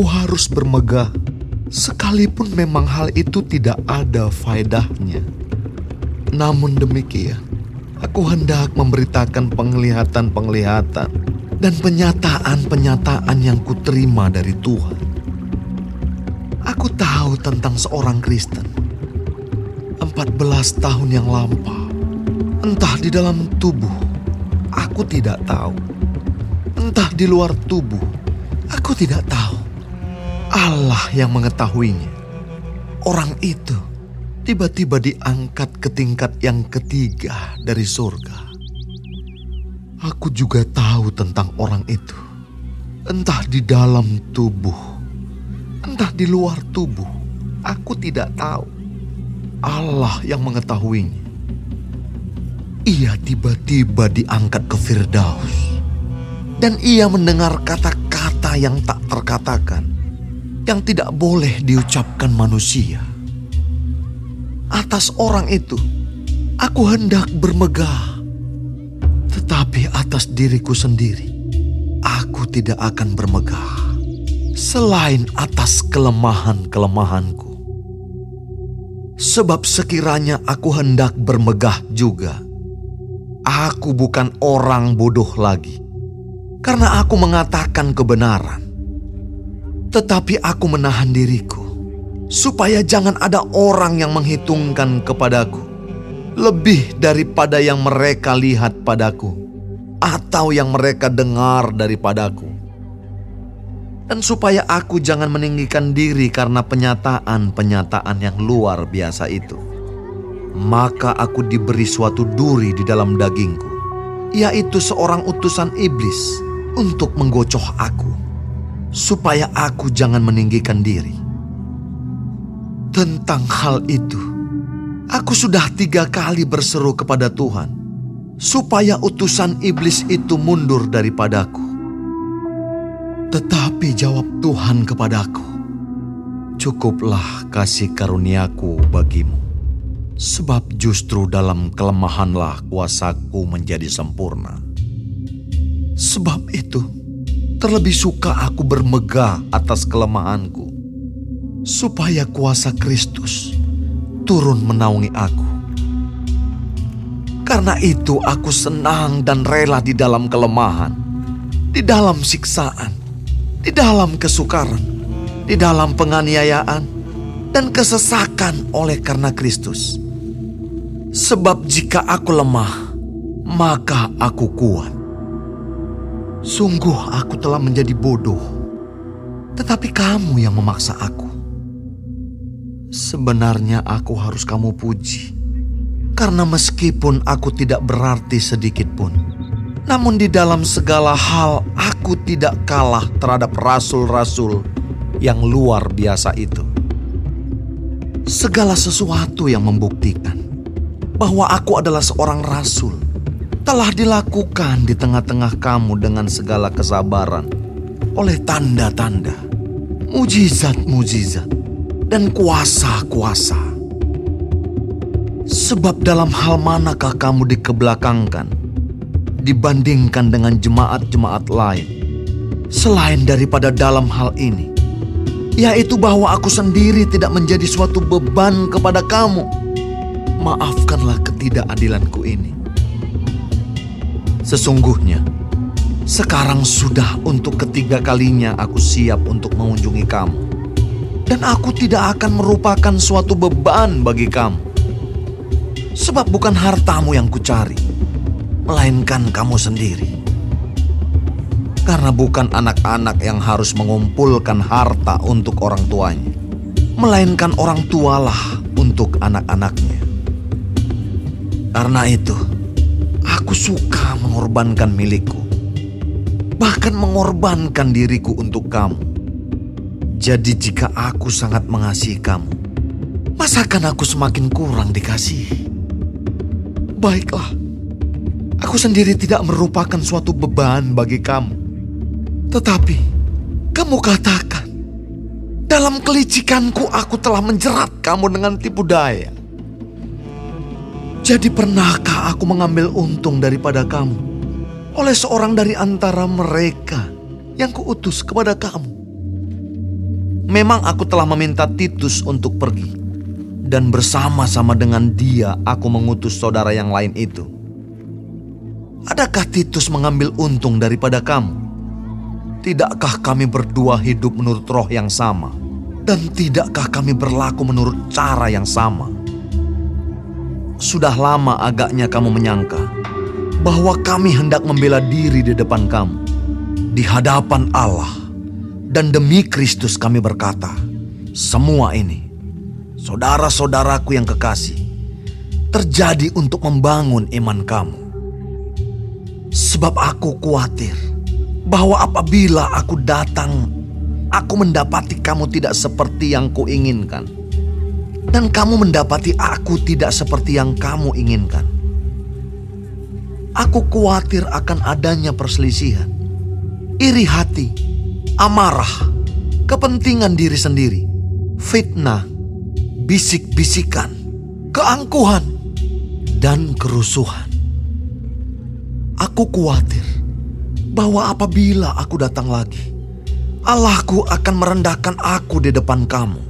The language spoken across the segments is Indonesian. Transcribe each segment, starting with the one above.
Aku harus bermegah, sekalipun memang hal itu tidak ada faedahnya. Namun demikian, aku hendak memberitakan penglihatan-penglihatan dan penyataan-penyataan yang kuterima dari Tuhan. Aku tahu tentang seorang Kristen. 14 tahun yang lampau, entah di dalam tubuh, aku tidak tahu. Entah di luar tubuh, aku tidak tahu. Allah yang mengetahuinya. Orang itu tiba-tiba diangkat ke tingkat yang ketiga dari surga. Aku juga tahu tentang orang itu. Entah di dalam tubuh, entah di luar tubuh, aku tidak tahu. Allah yang mengetahuinya. Ia tiba-tiba diangkat ke Firdaus. Dan ia mendengar kata-kata yang tak terkatakan, yang tidak boleh diucapkan manusia. Atas orang itu, aku hendak bermegah. Tetapi atas diriku sendiri, aku tidak akan bermegah. Selain atas kelemahan-kelemahanku. Sebab sekiranya aku hendak bermegah juga, aku bukan orang bodoh lagi. Karena aku mengatakan kebenaran. Tetapi aku menahan diriku supaya jangan ada orang yang menghitungkan kepadaku lebih daripada yang mereka lihat padaku atau yang mereka dengar daripadaku. Dan supaya aku jangan meninggikan diri karena penyataan-penyataan yang luar biasa itu. Maka aku diberi suatu duri di dalam dagingku, yaitu seorang utusan iblis untuk menggocoh aku, supaya aku jangan meninggikan diri. Tentang hal itu, aku sudah tiga kali berseru kepada Tuhan, supaya utusan iblis itu mundur daripadaku. Tetapi jawab Tuhan kepadaku, Cukuplah kasih karuniaku bagimu, sebab justru dalam kelemahanlah kuasaku menjadi sempurna. Sebab itu, terlebih suka aku bermegah atas kelemahanku, supaya kuasa Kristus turun menaungi aku. Karena itu aku senang dan rela di dalam kelemahan, di dalam siksaan, di dalam kesukaran, di dalam penganiayaan, dan kesesakan oleh karena Kristus. Sebab jika aku lemah, maka aku kuat. Sungguh aku telah menjadi bodoh, tetapi kamu yang memaksa aku. Sebenarnya aku harus kamu puji, karena meskipun aku tidak berarti sedikit pun, namun di dalam segala hal aku tidak kalah terhadap rasul-rasul yang luar biasa itu. Segala sesuatu yang membuktikan bahwa aku adalah seorang rasul telah dilakukan di tengah-tengah kamu dengan segala kesabaran oleh tanda-tanda, mujizat-mujizat, dan kuasa-kuasa. Sebab dalam hal manakah kamu dikebelakangkan dibandingkan dengan jemaat-jemaat lain selain daripada dalam hal ini, yaitu bahwa aku sendiri tidak menjadi suatu beban kepada kamu. Maafkanlah ketidakadilanku ini. Sesungguhnya, sekarang sudah untuk ketiga kalinya aku siap untuk mengunjungi kamu. Dan aku tidak akan merupakan suatu beban bagi kamu. Sebab bukan hartamu yang kucari, melainkan kamu sendiri. Karena bukan anak-anak yang harus mengumpulkan harta untuk orang tuanya, melainkan orang tualah untuk anak-anaknya. Karena itu, aku suka mengorbankan milikku, bahkan mengorbankan diriku untuk kamu. Jadi, jika aku sangat mengasihi kamu, masakan aku semakin kurang dikasihi? Baiklah, aku sendiri tidak merupakan suatu beban bagi kamu, tetapi kamu katakan, dalam kelicikanku aku telah menjerat kamu dengan tipu daya. Jadi pernahkah aku mengambil untung daripada kamu oleh seorang dari antara mereka yang kuutus kepada kamu? Memang aku telah meminta Titus untuk pergi, dan bersama-sama dengan dia aku mengutus saudara yang lain itu. Adakah Titus mengambil untung daripada kamu? Tidakkah kami berdua hidup menurut roh yang sama? Dan tidakkah kami berlaku menurut cara yang sama? Sudah lama agaknya kamu menyangka bahwa kami hendak membela diri di depan kamu, di hadapan Allah dan demi Kristus kami berkata, semua ini, saudara-saudaraku yang kekasih, terjadi untuk membangun iman kamu. Sebab aku khawatir bahwa apabila aku datang, aku mendapati kamu tidak seperti yang kuinginkan. Dan kamu mendapati aku tidak seperti yang kamu inginkan. Aku khawatir akan adanya perselisihan, iri hati, amarah, kepentingan diri sendiri, fitnah, bisik-bisikan, keangkuhan, dan kerusuhan. Aku khawatir bahwa apabila aku datang lagi, Allahku akan merendahkan aku di depan kamu,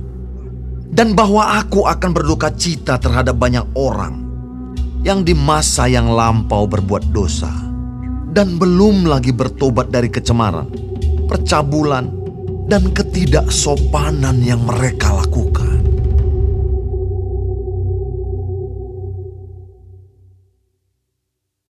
dan bahwa aku akan berduka cita terhadap banyak orang yang di masa yang lampau berbuat dosa dan belum lagi bertobat dari kecemaran percabulan, dan ketidaksopanan yang mereka lakukan.